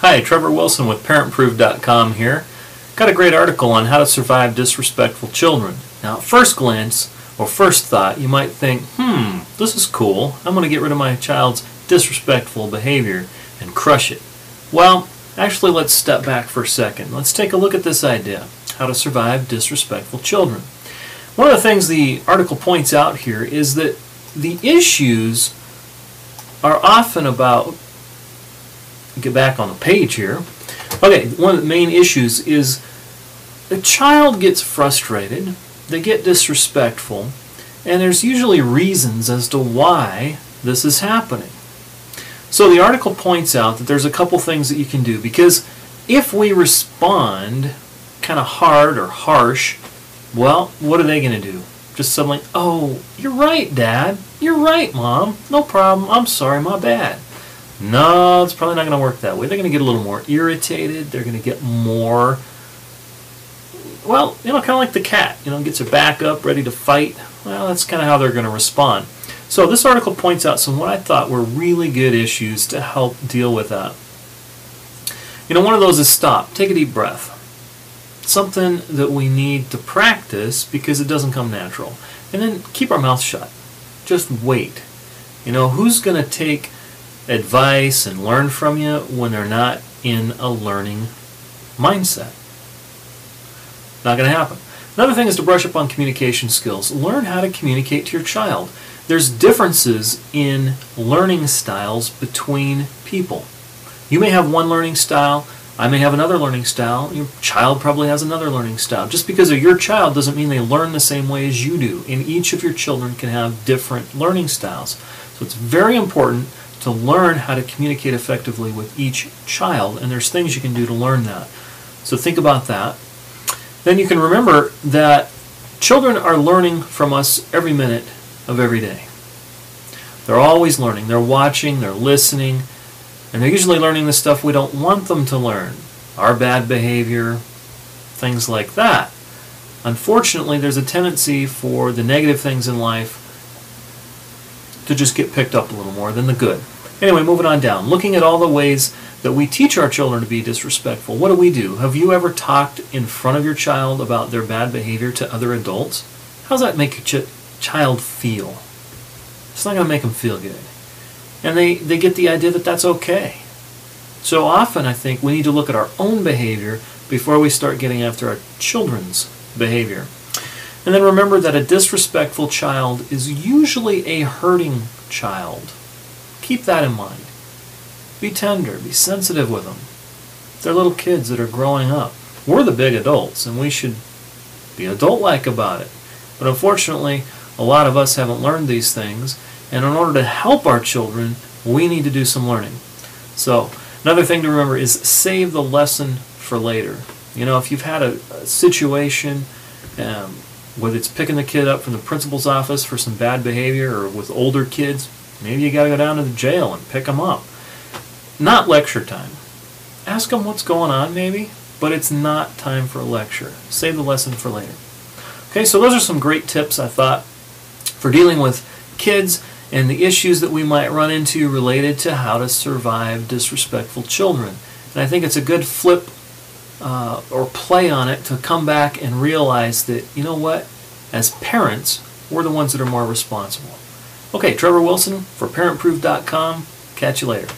Hi, Trevor Wilson with ParentProof.com here. Got a great article on how to survive disrespectful children. Now, at first glance, or first thought, you might think, hmm, this is cool. I'm going to get rid of my child's disrespectful behavior and crush it. Well, actually, let's step back for a second. Let's take a look at this idea how to survive disrespectful children. One of the things the article points out here is that the issues are often about get back on the page here. Okay, one of the main issues is the child gets frustrated, they get disrespectful, and there's usually reasons as to why this is happening. So the article points out that there's a couple things that you can do because if we respond kind of hard or harsh, well, what are they going to do? Just suddenly, oh, you're right, Dad. You're right, Mom. No problem. I'm sorry, my bad. No, it's probably not going to work that way. They're going to get a little more irritated. They're going to get more, well, you know, kind of like the cat, you know, gets her back up, ready to fight. Well, that's kind of how they're going to respond. So this article points out some what I thought were really good issues to help deal with that. You know, one of those is stop. Take a deep breath. Something that we need to practice because it doesn't come natural. And then keep our mouth shut. Just wait. You know, who's going to take advice and learn from you when they're not in a learning mindset. Not going to happen. Another thing is to brush up on communication skills. Learn how to communicate to your child. There's differences in learning styles between people. You may have one learning style, I may have another learning style, your child probably has another learning style. Just because they're your child doesn't mean they learn the same way as you do, and each of your children can have different learning styles. So it's very important to learn how to communicate effectively with each child, and there's things you can do to learn that. So think about that. Then you can remember that children are learning from us every minute of every day. They're always learning. They're watching, they're listening, and they're usually learning the stuff we don't want them to learn. Our bad behavior, things like that. Unfortunately, there's a tendency for the negative things in life to just get picked up a little more than the good. Anyway, moving on down. Looking at all the ways that we teach our children to be disrespectful. What do we do? Have you ever talked in front of your child about their bad behavior to other adults? How does that make a ch- child feel? It's not going to make them feel good. And they, they get the idea that that's okay. So often, I think we need to look at our own behavior before we start getting after our children's behavior. And then remember that a disrespectful child is usually a hurting child. Keep that in mind. Be tender, be sensitive with them. They're little kids that are growing up. We're the big adults, and we should be adult like about it. But unfortunately, a lot of us haven't learned these things, and in order to help our children, we need to do some learning. So, another thing to remember is save the lesson for later. You know, if you've had a, a situation, um, whether it's picking the kid up from the principal's office for some bad behavior or with older kids, maybe you got to go down to the jail and pick them up. Not lecture time. Ask them what's going on, maybe, but it's not time for a lecture. Save the lesson for later. Okay, so those are some great tips I thought for dealing with kids and the issues that we might run into related to how to survive disrespectful children. And I think it's a good flip uh, or play on it to come back and realize that, you know what, as parents, we're the ones that are more responsible. Okay, Trevor Wilson for ParentProof.com. Catch you later.